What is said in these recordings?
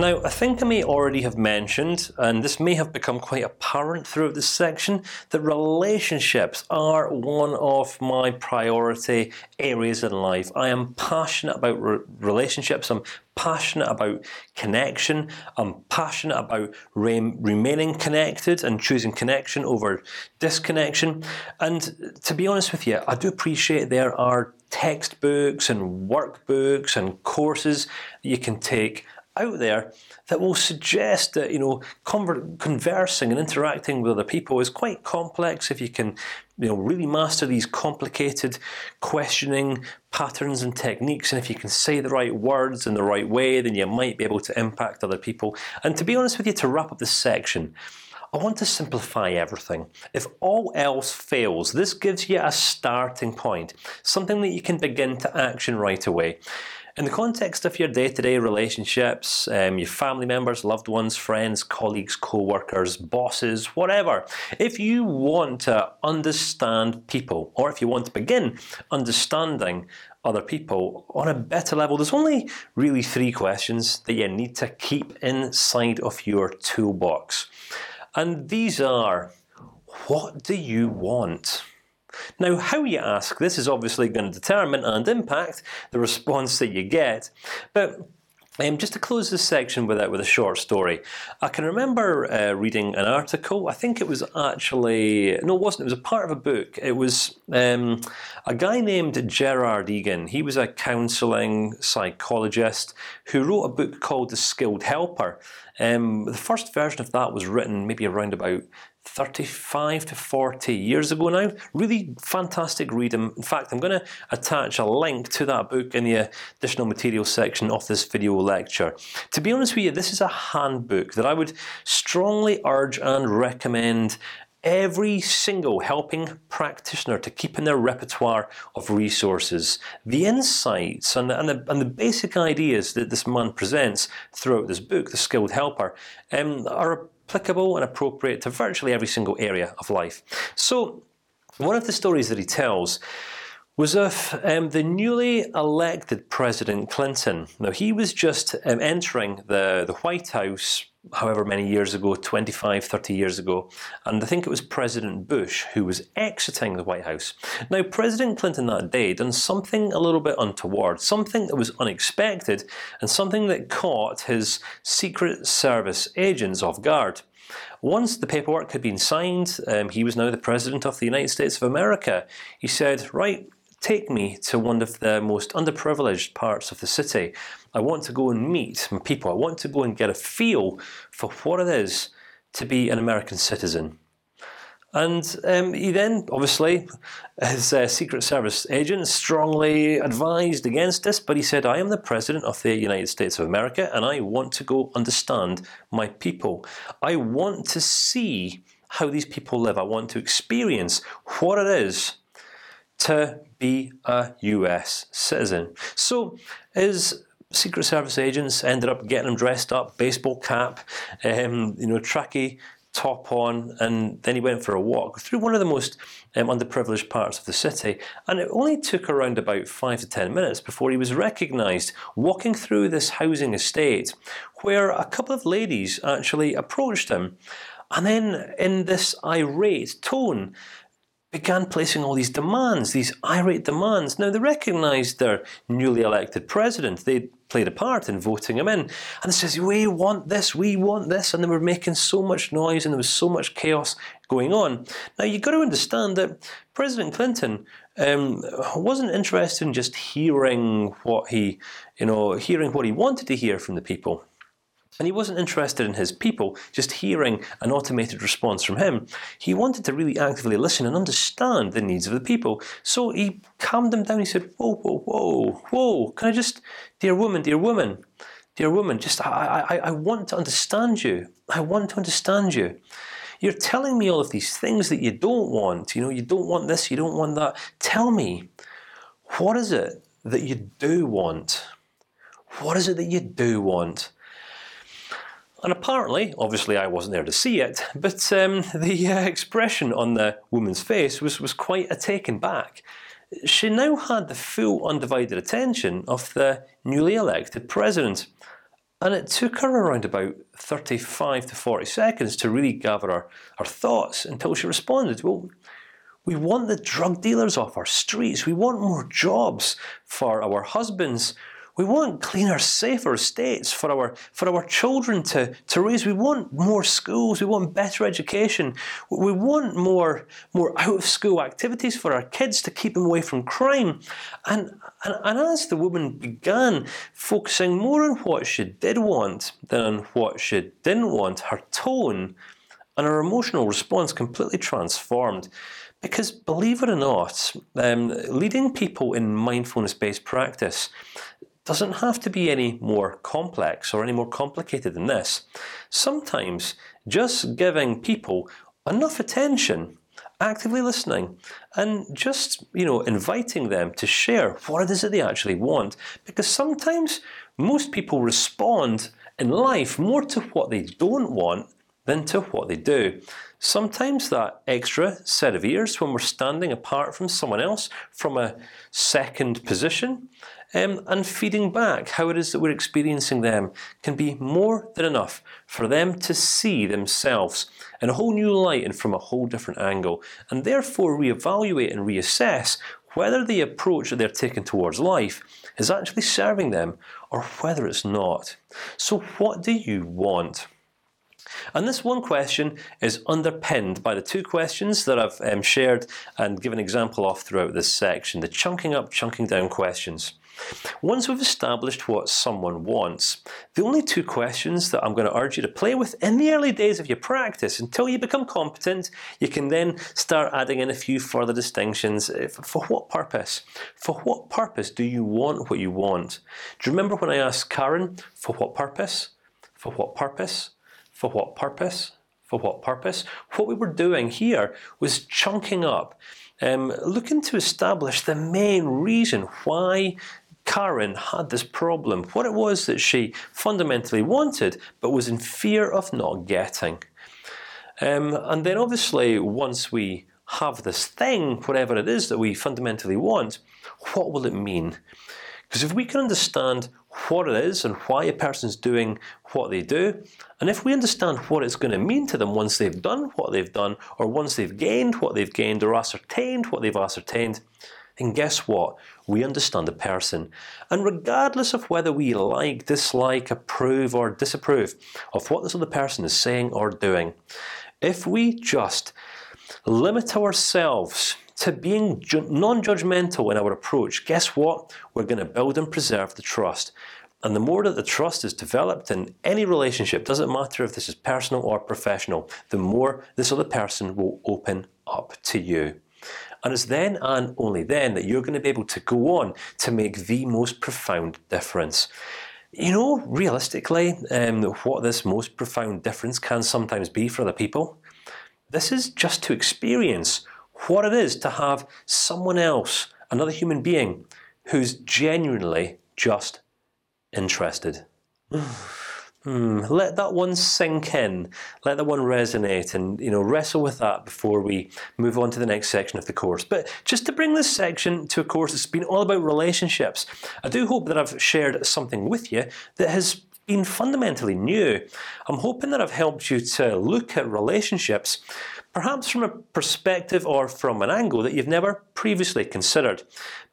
Now, I think I may already have mentioned, and this may have become quite apparent throughout this section, that relationships are one of my priority areas in life. I am passionate about re relationships. I'm passionate about connection. I'm passionate about re remaining connected and choosing connection over disconnection. And to be honest with you, I do appreciate there are textbooks and workbooks and courses that you can take out there that will suggest that you know conversing and interacting with other people is quite complex if you can you know really master these complicated questioning patterns and techniques, and if you can say the right words in the right way, then you might be able to impact other people. And to be honest with you, to wrap up this section. I want to simplify everything. If all else fails, this gives you a starting point, something that you can begin to action right away. In the context of your day-to-day -day relationships, um, your family members, loved ones, friends, colleagues, co-workers, bosses, whatever. If you want to understand people, or if you want to begin understanding other people on a better level, there's only really three questions that you need to keep inside of your toolbox, and these are: What do you want? Now, how you ask this is obviously going to determine and impact the response that you get, but. Um, just to close this section with a, with a short story, I can remember uh, reading an article. I think it was actually no, it wasn't. It was a part of a book. It was um, a guy named Gerard Egan. He was a counselling psychologist who wrote a book called The Skilled Helper. Um, the first version of that was written maybe around about 35 to 40 years ago now. Really fantastic read. In fact, I'm going to attach a link to that book in the additional material section of this video lecture. To be honest with you, this is a handbook that I would strongly urge and recommend every single helping practitioner to keep in their repertoire of resources. The insights and the, and the, and the basic ideas that this man presents throughout this book, The Skilled Helper, um, are applicable and appropriate to virtually every single area of life. So, one of the stories that he tells was of um, the newly elected President Clinton. Now he was just um, entering the the White House however many years ago, 25, 30 years ago, and I think it was President Bush who was exiting the White House. Now, President Clinton that day done something a little bit untoward, something that was unexpected, and something that caught his Secret Service agents off guard. Once the paperwork had been signed, um, he was now the president of the United States of America. He said, "Right, take me to one of the most underprivileged parts of the city. I want to go and meet people. I want to go and get a feel for what it is to be an American citizen. And um, he then, obviously, his uh, Secret Service agent strongly advised against this, but he said, "I am the president of the United States of America, and I want to go understand my people. I want to see how these people live. I want to experience what it is to be a U.S. citizen." So, his Secret Service agents ended up getting him dressed up, baseball cap, um, you know, tracky top on, and then he went for a walk through one of the most um, underprivileged parts of the city. And it only took around about five to ten minutes before he was recognised walking through this housing estate, where a couple of ladies actually approached him, and then in this irate tone began placing all these demands, these irate demands. Now they recognised their newly elected president. They played a part in voting him in, and it says, "We want this, we want this," and they were making so much noise, and there was so much chaos going on. Now you've got to understand that President Clinton um, wasn't interested in just hearing what he, you know, hearing what he wanted to hear from the people. And he wasn't interested in his people just hearing an automated response from him. He wanted to really actively listen and understand the needs of the people. So he calmed them down. He said, "Whoa, whoa, whoa, whoa! Can I just, dear woman, dear woman, dear woman, just I, I, I want to understand you. I want to understand you." You're telling me all of these things that you don't want. You know, you don't want this, you don't want that. Tell me, what is it that you do want? What is it that you do want? And apparently, obviously, I wasn't there to see it, but um, the uh, expression on the woman's face was was quite a taken back. She now had the full, undivided attention of the newly elected president. And it took her around about 35 to 40 seconds to really gather her, our thoughts until she responded. Well, we want the drug dealers off our streets. We want more jobs for our husbands. We want cleaner, safer states for our for our children to to raise. We want more schools. We want better education. We want more more out of school activities for our kids to keep them away from crime. And and, and as the woman began focusing more on what she did want than on what she didn't want, her tone and her emotional response completely transformed. Because believe it or not, um, leading people in mindfulness-based practice doesn't have to be any more complex or any more complicated than this. Sometimes just giving people enough attention, actively listening, and just you know inviting them to share what it is that they actually want, because sometimes most people respond in life more to what they don't want than to what they do. Sometimes that extra set of ears when we're standing apart from someone else from a second position um, and feeding back how it is that we're experiencing them can be more than enough for them to see themselves in a whole new light and from a whole different angle, and therefore reevaluate and reassess whether the approach that they're taking towards life is actually serving them or whether it's not. So, what do you want? And this one question is underpinned by the two questions that I've um, shared and given example of throughout this section: the chunking up, chunking down questions. Once we've established what someone wants, the only two questions that I'm going to urge you to play with in the early days of your practice, until you become competent, you can then start adding in a few further distinctions. For what purpose? For what purpose do you want what you want? Do you remember when I asked Karen for what purpose? For what purpose? For what purpose? For what purpose? What we were doing here was chunking up, um, looking to establish the main reason why Karen had this problem. What it was that she fundamentally wanted, but was in fear of not getting. Um, and then, obviously, once we have this thing, whatever it is that we fundamentally want, what will it mean? Because if we can understand what it is and why a person's doing what they do, and if we understand what it's going to mean to them once they've done what they've done, or once they've gained what they've gained, or ascertained what they've ascertained, then guess what? We understand the person, and regardless of whether we like, dislike, approve, or disapprove of what this other person is saying or doing, if we just limit ourselves to being non-judgmental in our approach, guess what? We're going to build and preserve the trust. And the more that the trust is developed in any relationship, doesn't matter if this is personal or professional, the more this other person will open up to you. And it's then and only then that you're going to be able to go on to make the most profound difference. You know, realistically, um, what this most profound difference can sometimes be for other people. This is just to experience what it is to have someone else, another human being, who's genuinely just interested. Hmm, let that one sink in. Let that one resonate, and you know, wrestle with that before we move on to the next section of the course. But just to bring this section to a course that's been all about relationships, I do hope that I've shared something with you that has been fundamentally new. I'm hoping that I've helped you to look at relationships perhaps from a perspective or from an angle that you've never previously considered,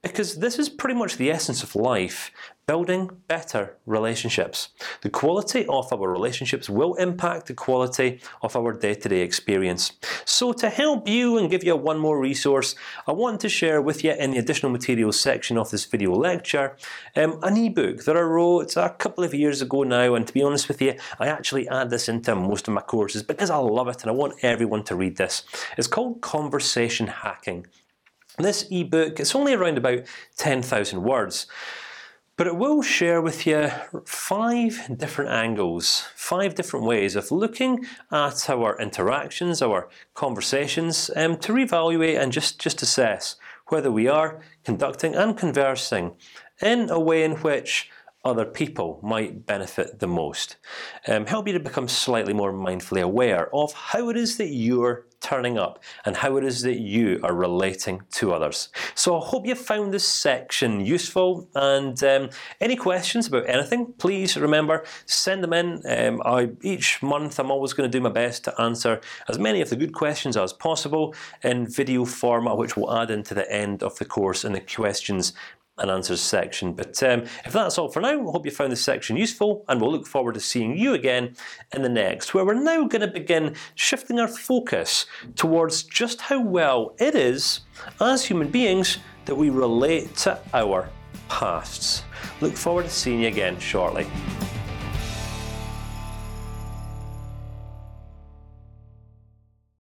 because this is pretty much the essence of life: building better relationships. The quality of our relationships will impact the quality of our day-to-day -day experience. So, to help you and give you one more resource, I want to share with you in the additional materials section of this video lecture um, an ebook that I wrote a couple of years ago now. And to be honest with you, I actually add this into most of my courses because I love it and I want everyone to read this. It's called Conversation Hacking. This ebook it's only around about ten thousand words. But it will share with you five different angles, five different ways of looking at our interactions, our conversations, um, to reevaluate and just just assess whether we are conducting and conversing in a way in which other people might benefit the most. Um, help you to become slightly more mindfully aware of how it is that you're turning up and how it is that you are relating to others. So I hope you found this section useful. And um, any questions about anything, please remember send them in. Um, I, each month, I'm always going to do my best to answer as many of the good questions as possible in video format, which we'll add into the end of the course in the questions and answers section. But um, if that's all for now, I hope you found this section useful, and we'll look forward to seeing you again in the next, where we're now going to begin shifting our focus towards just how well it is, as human beings, that we relate to our pasts. Look forward to seeing you again shortly.